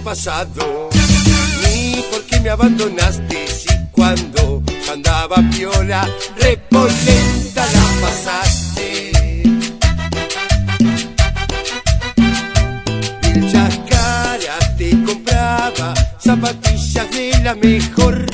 pasado, ni por qué me abandonaste. Si cuando andaba piola, repolenta la pasaste. El chacara te compraba zapatillas de la mejor.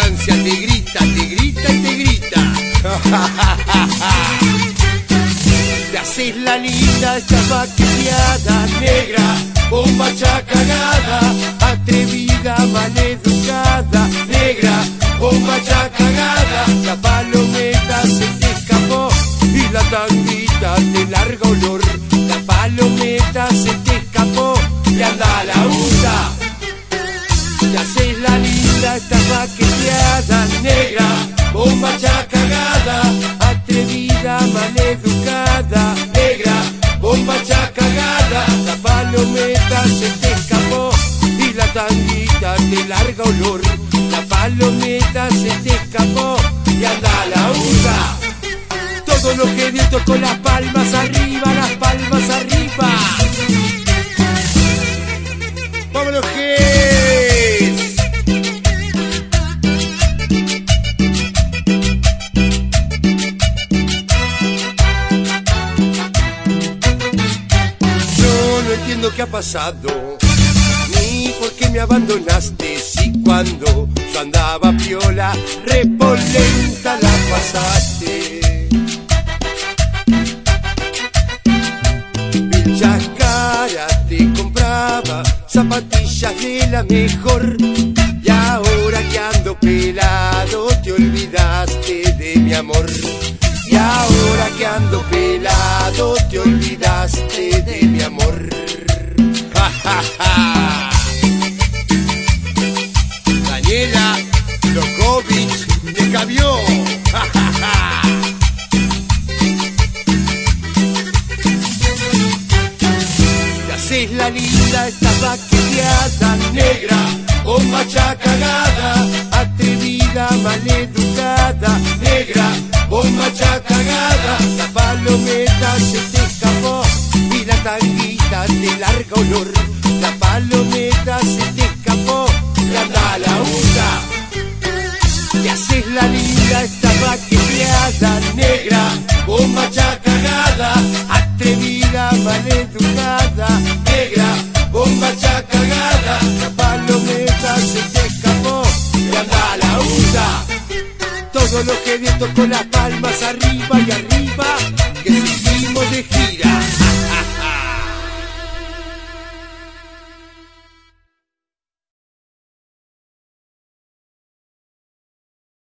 Te grita, te grita y te grita. Te haces la linda, esta vaqueada negra, bomba cagada, atrevida, maleducada, negra, bomba cagada, la palometa se te escapó y la tanguita de largo olor, la palometa se te escapó y anda a la usa. Te haces la linda, esta vaqueada negra, bomba cagada, atrevida, maleducada, negra, bomba cagada, la palometa se te escapó y la tanguita de larga olor, la palometa se te escapó y anda la usa. Todo lo que viento con las palmas arriba, las palmas arriba. ¡Vámonos, Gis! Qué ha pasado, ni por qué me abandonaste. Si cuando yo andaba piola, repolenta la pasaste. El chacara te compraba zapatillas de la mejor. Y ahora que ando pelado, te olvidaste de mi amor. Y ahora que ando pelado, te olvidaste de mi amor. Daniela Lokovic te ja, ja. Te haces la linda, esta vaqueada negra, bomba cagada, atrevida, maleducada, negra, bomba cagada, la palometa se te escapó y la tanguita de larga olor, los que con las palmas arriba y arriba, que seguimos de gira.